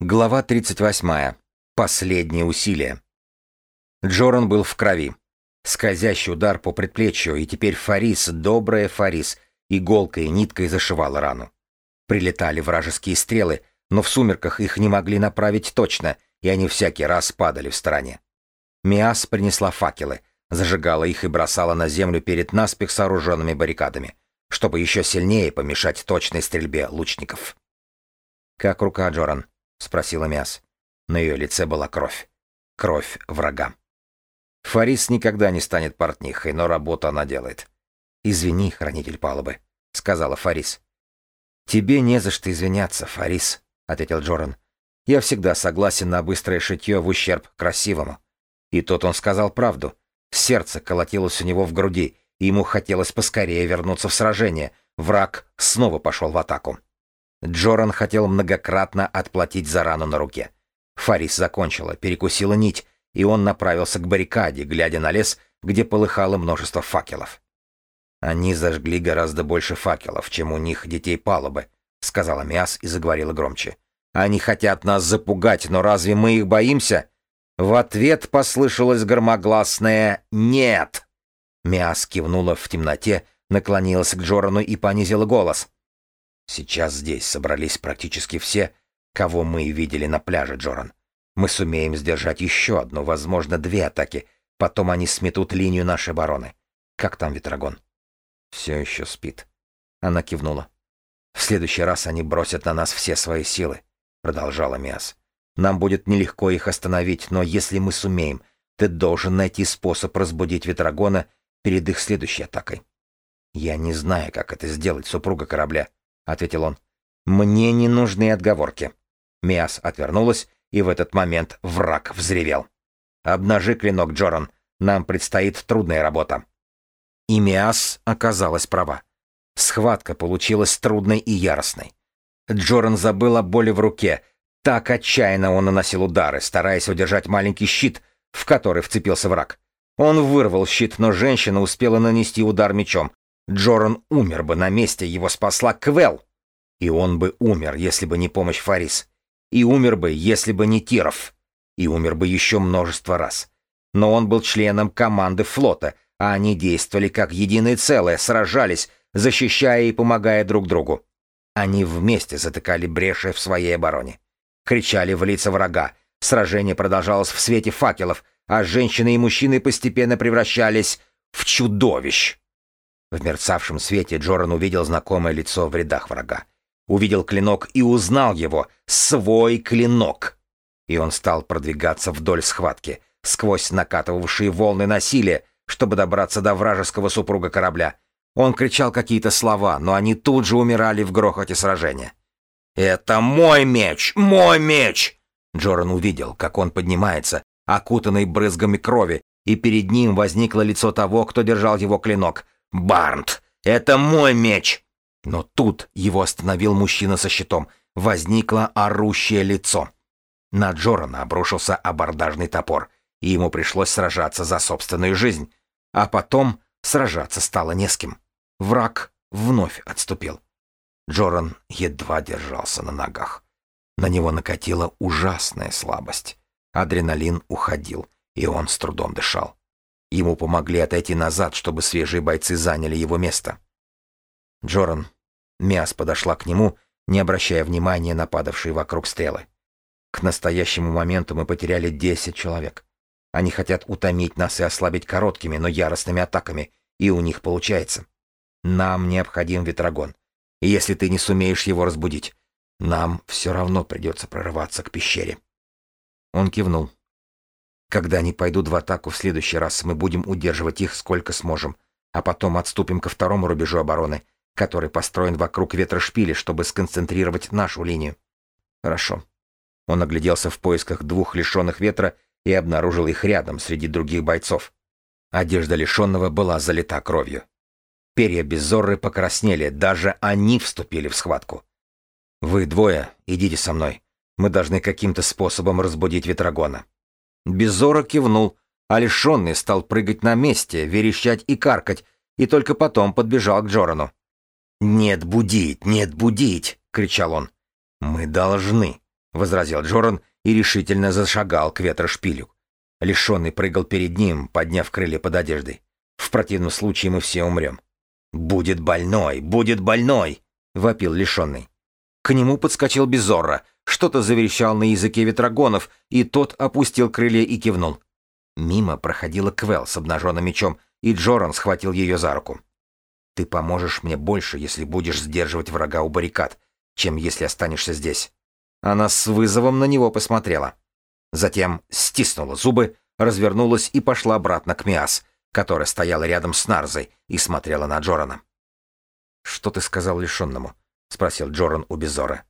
Глава 38. Последнее усилие. Джоран был в крови. Скользящий удар по предплечью, и теперь Фарис, добрая Фарис, иголкой и ниткой зашивала рану. Прилетали вражеские стрелы, но в сумерках их не могли направить точно, и они всякий раз падали в стороне. Миас принесла факелы, зажигала их и бросала на землю перед наспех сооруженными баррикадами, чтобы еще сильнее помешать точной стрельбе лучников. «Как рука, Джоран?» — спросила Мяс. На ее лице была кровь. Кровь врага. Фарис никогда не станет портнихой, но работу она делает. «Извини, хранитель палубы», — сказала Фарис. «Тебе не за что извиняться, Фарис», — ответил Джоран. «Я всегда согласен на быстрое шитье в ущерб красивому». И тут он сказал правду. Сердце колотилось у него в груди, и ему хотелось поскорее вернуться в сражение. Враг снова пошел в атаку. Джоран хотел многократно отплатить за рану на руке. Фарис закончила, перекусила нить, и он направился к баррикаде, глядя на лес, где полыхало множество факелов. «Они зажгли гораздо больше факелов, чем у них детей палубы», — сказала Миас и заговорила громче. «Они хотят нас запугать, но разве мы их боимся?» В ответ послышалось громогласное «Нет!». Миас кивнула в темноте, наклонилась к Джорану и понизила голос. Сейчас здесь собрались практически все, кого мы видели на пляже, Джоран. Мы сумеем сдержать еще одну, возможно, две атаки. Потом они сметут линию нашей обороны. Как там Ветрогон? Все еще спит. Она кивнула. В следующий раз они бросят на нас все свои силы, продолжала Миас. Нам будет нелегко их остановить, но если мы сумеем, ты должен найти способ разбудить Ветрогона перед их следующей атакой. Я не знаю, как это сделать, супруга корабля. — ответил он. «Мне не нужны отговорки». Миас отвернулась, и в этот момент враг взревел. «Обнажи клинок, Джоран. Нам предстоит трудная работа». И Миас оказалась права. Схватка получилась трудной и яростной. Джоран забыл о боли в руке. Так отчаянно он наносил удары, стараясь удержать маленький щит, в который вцепился враг. Он вырвал щит, но женщина успела нанести удар мечом. Джоран умер бы на месте, его спасла Квел. И он бы умер, если бы не помощь Фарис. И умер бы, если бы не Тиров. И умер бы еще множество раз. Но он был членом команды флота, а они действовали как единое целое, сражались, защищая и помогая друг другу. Они вместе затыкали бреши в своей обороне. Кричали в лица врага. Сражение продолжалось в свете факелов, а женщины и мужчины постепенно превращались в чудовищ. В мерцавшем свете Джоран увидел знакомое лицо в рядах врага. Увидел клинок и узнал его. Свой клинок. И он стал продвигаться вдоль схватки, сквозь накатывавшие волны насилия, чтобы добраться до вражеского супруга корабля. Он кричал какие-то слова, но они тут же умирали в грохоте сражения. «Это мой меч! Мой меч!» Джоран увидел, как он поднимается, окутанный брызгами крови, и перед ним возникло лицо того, кто держал его клинок — «Барнт, это мой меч!» Но тут его остановил мужчина со щитом. Возникло орущее лицо. На Джорана обрушился абордажный топор, и ему пришлось сражаться за собственную жизнь. А потом сражаться стало не с кем. Враг вновь отступил. Джоран едва держался на ногах. На него накатила ужасная слабость. Адреналин уходил, и он с трудом дышал. Ему помогли отойти назад, чтобы свежие бойцы заняли его место. Джоран. Миас подошла к нему, не обращая внимания на падавшие вокруг стрелы. К настоящему моменту мы потеряли десять человек. Они хотят утомить нас и ослабить короткими, но яростными атаками, и у них получается. Нам необходим ветрогон. И если ты не сумеешь его разбудить, нам все равно придется прорываться к пещере. Он кивнул. Когда они пойдут в атаку в следующий раз, мы будем удерживать их сколько сможем, а потом отступим ко второму рубежу обороны, который построен вокруг ветрошпиля, чтобы сконцентрировать нашу линию. Хорошо. Он огляделся в поисках двух лишенных ветра и обнаружил их рядом среди других бойцов. Одежда лишенного была залита кровью. Перья Безорры покраснели, даже они вступили в схватку. «Вы двое, идите со мной. Мы должны каким-то способом разбудить Ветрогона». Безора кивнул, а лишенный стал прыгать на месте, верещать и каркать, и только потом подбежал к Джорану. «Нет будить, нет будить!» — кричал он. «Мы должны!» — возразил Джоран и решительно зашагал к ветрошпилю. Лишенный прыгал перед ним, подняв крылья под одеждой. В противном случае мы все умрем. «Будет больной! Будет больной!» — вопил лишенный. К нему подскочил Безорро, что-то заверещал на языке ветрогонов, и тот опустил крылья и кивнул. Мимо проходила Квел с обнаженным мечом, и Джоран схватил ее за руку. «Ты поможешь мне больше, если будешь сдерживать врага у баррикад, чем если останешься здесь». Она с вызовом на него посмотрела. Затем стиснула зубы, развернулась и пошла обратно к Миас, которая стояла рядом с Нарзой и смотрела на Джорана. «Что ты сказал лишенному?» — спросил Джоран у Безора.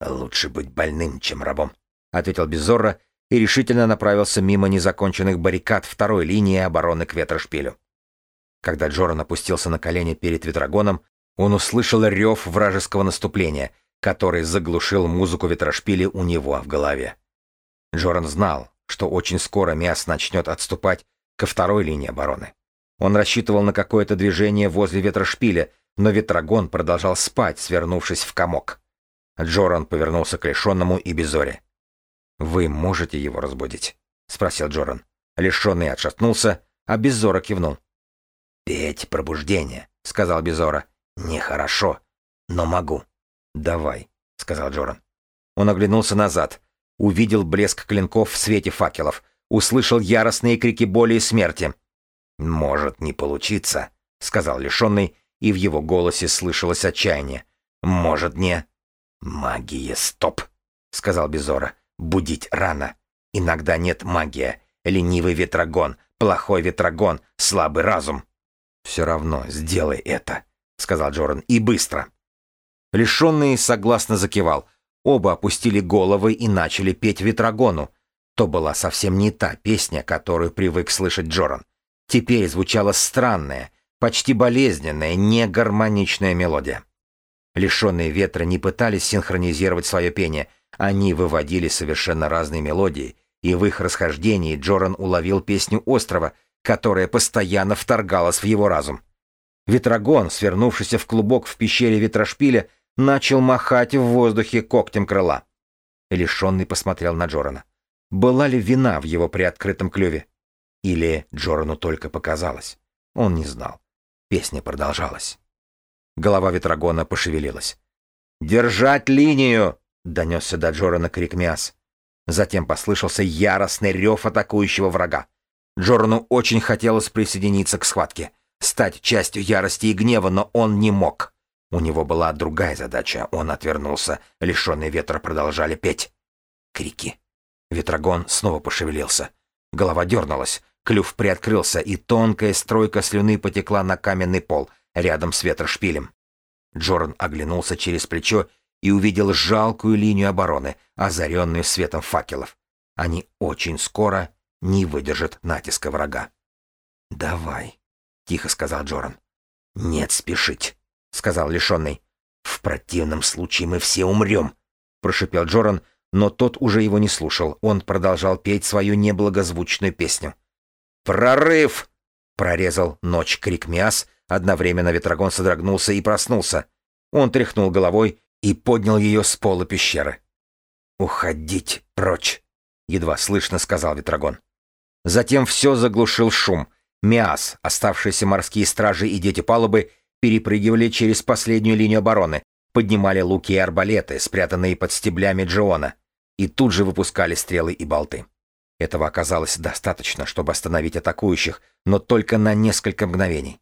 «Лучше быть больным, чем рабом», — ответил Безора и решительно направился мимо незаконченных баррикад второй линии обороны к ветрошпилю. Когда Джоран опустился на колени перед ветрогоном, он услышал рев вражеского наступления, который заглушил музыку ветрошпиля у него в голове. Джоран знал, что очень скоро Миас начнет отступать ко второй линии обороны. Он рассчитывал на какое-то движение возле ветрошпиля, но ветрогон продолжал спать, свернувшись в комок. Джоран повернулся к лишенному и Безоре. «Вы можете его разбудить?» — спросил Джоран. Лишенный отшатнулся, а Безора кивнул. «Петь пробуждение», — сказал Безора. «Нехорошо, но могу». «Давай», — сказал Джоран. Он оглянулся назад, увидел блеск клинков в свете факелов — услышал яростные крики боли и смерти. «Может не получиться», — сказал лишенный, и в его голосе слышалось отчаяние. «Может не...» «Магия, стоп», — сказал Безора. «Будить рано. Иногда нет магия. Ленивый ветрогон, плохой ветрогон, слабый разум». «Все равно сделай это», — сказал Джоран, — «и быстро». Лишенный согласно закивал. Оба опустили головы и начали петь ветрогону, то была совсем не та песня, которую привык слышать Джоран. Теперь звучала странная, почти болезненная, негармоничная мелодия. Лишенные ветра не пытались синхронизировать свое пение, они выводили совершенно разные мелодии, и в их расхождении Джоран уловил песню острова, которая постоянно вторгалась в его разум. Ветрогон, свернувшийся в клубок в пещере ветрошпиля, начал махать в воздухе когтем крыла. Лишенный посмотрел на Джорана. Была ли вина в его приоткрытом клюве? Или Джорану только показалось? Он не знал. Песня продолжалась. Голова Ветрогона пошевелилась. «Держать линию!» — донесся до Джорана крик Миас. Затем послышался яростный рев атакующего врага. Джорану очень хотелось присоединиться к схватке, стать частью ярости и гнева, но он не мог. У него была другая задача. Он отвернулся. Лишенные ветра продолжали петь. Крики. Ветрогон снова пошевелился. Голова дернулась, клюв приоткрылся, и тонкая стройка слюны потекла на каменный пол рядом с ветрошпилем. Джоран оглянулся через плечо и увидел жалкую линию обороны, озаренную светом факелов. Они очень скоро не выдержат натиска врага. «Давай», — тихо сказал Джоран. «Нет спешить», — сказал лишенный. «В противном случае мы все умрем», — прошипел Джоран, — но тот уже его не слушал, он продолжал петь свою неблагозвучную песню. «Прорыв!» — прорезал ночь крик Миас, одновременно Ветрогон содрогнулся и проснулся. Он тряхнул головой и поднял ее с пола пещеры. «Уходить прочь!» — едва слышно сказал Ветрогон. Затем все заглушил шум. Миас, оставшиеся морские стражи и дети палубы перепрыгивали через последнюю линию обороны, поднимали луки и арбалеты, спрятанные под стеблями Джиона, и тут же выпускали стрелы и болты. Этого оказалось достаточно, чтобы остановить атакующих, но только на несколько мгновений.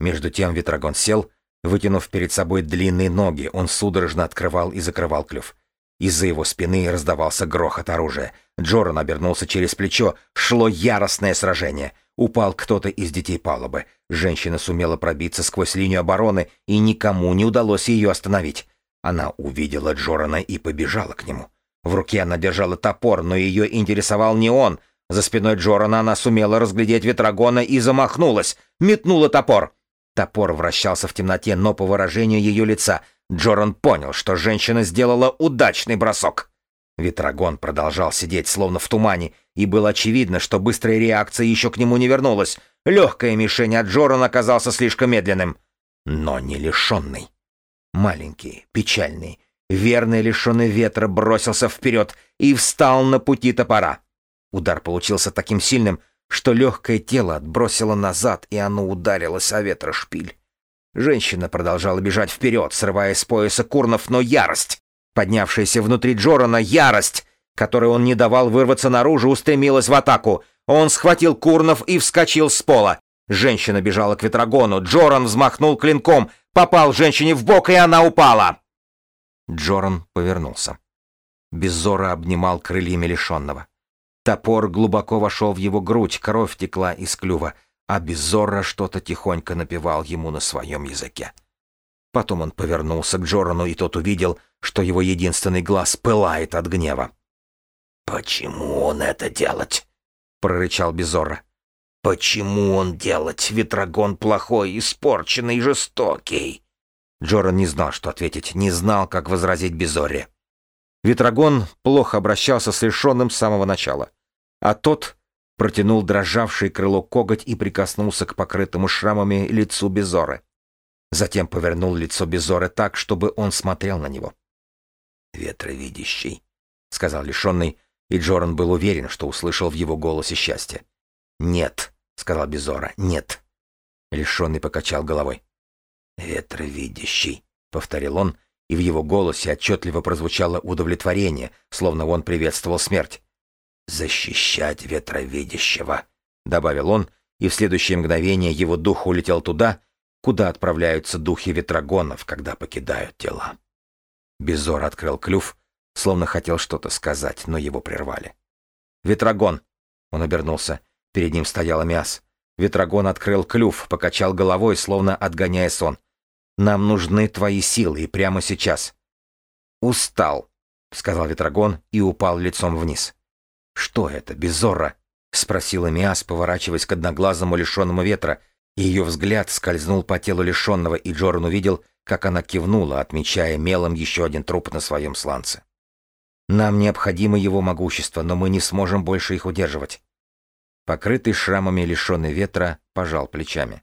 Между тем Ветрогон сел, вытянув перед собой длинные ноги, он судорожно открывал и закрывал клюв. Из-за его спины раздавался грохот оружия. Джоран обернулся через плечо, шло яростное сражение — Упал кто-то из детей палубы. Женщина сумела пробиться сквозь линию обороны, и никому не удалось ее остановить. Она увидела Джорана и побежала к нему. В руке она держала топор, но ее интересовал не он. За спиной Джорана она сумела разглядеть ветрогона и замахнулась. Метнула топор. Топор вращался в темноте, но по выражению ее лица Джоран понял, что женщина сделала удачный бросок. Ветрогон продолжал сидеть словно в тумане, и было очевидно, что быстрая реакция еще к нему не вернулась. Легкая мишень от Джоран оказался слишком медленным, но не лишенный. Маленькие, печальные, Верный, лишенный ветра, бросился вперед и встал на пути топора. Удар получился таким сильным, что легкое тело отбросило назад, и оно ударилось о ветрошпиль. Женщина продолжала бежать вперед, срывая с пояса курнов, но ярость, поднявшаяся внутри Джорана, ярость, которой он не давал вырваться наружу, устремилась в атаку. Он схватил курнов и вскочил с пола. Женщина бежала к ветрогону, Джоран взмахнул клинком, попал женщине в бок, и она упала. Джоран повернулся. Беззора обнимал крыльями лишенного. Топор глубоко вошел в его грудь, кровь текла из клюва, а Беззора что-то тихонько напевал ему на своем языке. Потом он повернулся к Джорану, и тот увидел, что его единственный глаз пылает от гнева. «Почему он это делать?» — прорычал Беззора. «Почему он делать? Ветрогон плохой, испорченный, жестокий. Джоран не знал, что ответить, не знал, как возразить Безоре. Ветрогон плохо обращался с лишенным с самого начала. А тот протянул дрожавшее крыло коготь и прикоснулся к покрытому шрамами лицу Безоры. Затем повернул лицо Безоры так, чтобы он смотрел на него. «Ветровидящий», — сказал лишенный, и Джоран был уверен, что услышал в его голосе счастье. «Нет», — сказал Безора, — «нет». Лишенный покачал головой. «Ветровидящий», — повторил он, и в его голосе отчетливо прозвучало удовлетворение, словно он приветствовал смерть. «Защищать ветровидящего», — добавил он, и в следующее мгновение его дух улетел туда, куда отправляются духи ветрогонов, когда покидают тела. Безор открыл клюв, словно хотел что-то сказать, но его прервали. «Ветрогон!» — он обернулся. Перед ним стояла Миас. Ветрогон открыл клюв, покачал головой, словно отгоняя сон. Нам нужны твои силы, прямо сейчас. Устал, сказал Ветрогон и упал лицом вниз. Что это, Безорра? спросила Миас, поворачиваясь к одноглазому лишенному ветра. Ее взгляд скользнул по телу лишенного, и Джоран увидел, как она кивнула, отмечая мелом еще один труп на своем сланце. Нам необходимо его могущество, но мы не сможем больше их удерживать. Покрытый шрамами лишенный ветра пожал плечами.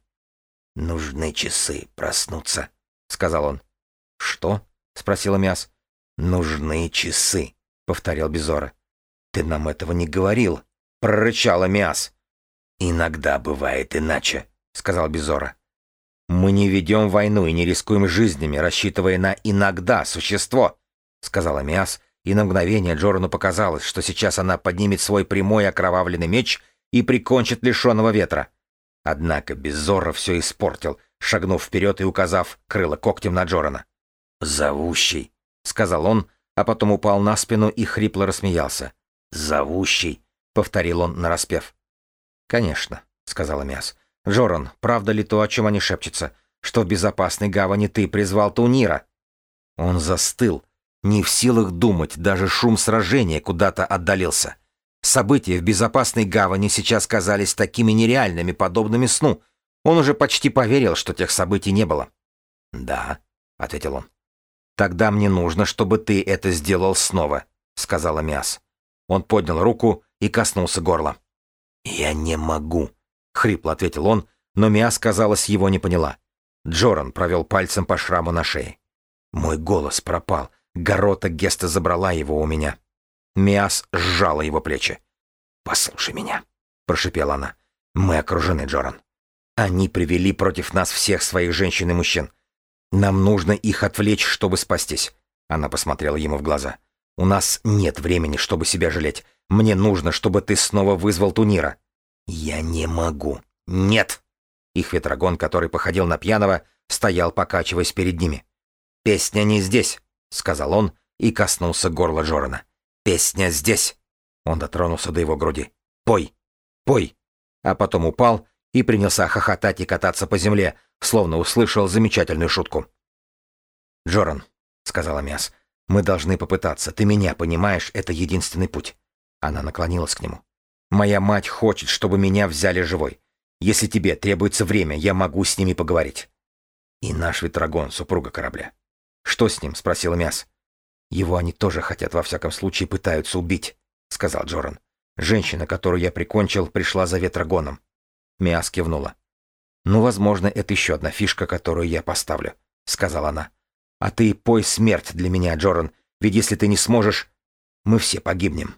«Нужны часы проснуться», — сказал он. «Что?» — спросила Мяс. «Нужны часы», — повторил Безора. «Ты нам этого не говорил», — прорычала Мяс. «Иногда бывает иначе», — сказал Безора. «Мы не ведем войну и не рискуем жизнями, рассчитывая на «иногда» существо», — сказала Мяс, и на мгновение Джорану показалось, что сейчас она поднимет свой прямой окровавленный меч и прикончит лишенного ветра. Однако Беззора все испортил, шагнув вперед и указав крыло когтем на Джорана. «Зовущий», — сказал он, а потом упал на спину и хрипло рассмеялся. «Зовущий», — повторил он нараспев. «Конечно», — сказала Мяс. «Джоран, правда ли то, о чем они шепчутся, что в безопасной гавани ты призвал Тунира?» Он застыл, не в силах думать, даже шум сражения куда-то отдалился. События в безопасной гавани сейчас казались такими нереальными, подобными сну. Он уже почти поверил, что тех событий не было. «Да», — ответил он. «Тогда мне нужно, чтобы ты это сделал снова», — сказала Миас. Он поднял руку и коснулся горла. «Я не могу», — хрипло ответил он, но Миас, казалось, его не поняла. Джоран провел пальцем по шраму на шее. Мой голос пропал. Горота Геста забрала его у меня. Миас сжала его плечи. «Послушай меня», — прошипела она. «Мы окружены, Джоран. Они привели против нас всех своих женщин и мужчин. Нам нужно их отвлечь, чтобы спастись». Она посмотрела ему в глаза. «У нас нет времени, чтобы себя жалеть. Мне нужно, чтобы ты снова вызвал Тунира». «Я не могу». «Нет!» Их ветрогон, который походил на пьяного, стоял, покачиваясь перед ними. «Песня не здесь», — сказал он и коснулся горла Джорана. «Песня здесь!» Он дотронулся до его груди. «Пой! Пой!» А потом упал и принялся хохотать и кататься по земле, словно услышал замечательную шутку. «Джоран», — сказала Мяс, — «мы должны попытаться. Ты меня понимаешь, это единственный путь». Она наклонилась к нему. «Моя мать хочет, чтобы меня взяли живой. Если тебе требуется время, я могу с ними поговорить». «И наш ветрогон, супруга корабля». «Что с ним?» — спросила Мяс. «Его они тоже хотят, во всяком случае, пытаются убить», — сказал Джоран. «Женщина, которую я прикончил, пришла за ветрогоном». Миас кивнула. «Ну, возможно, это еще одна фишка, которую я поставлю», — сказала она. А ты пой смерть для меня, Джоран, ведь если ты не сможешь, мы все погибнем.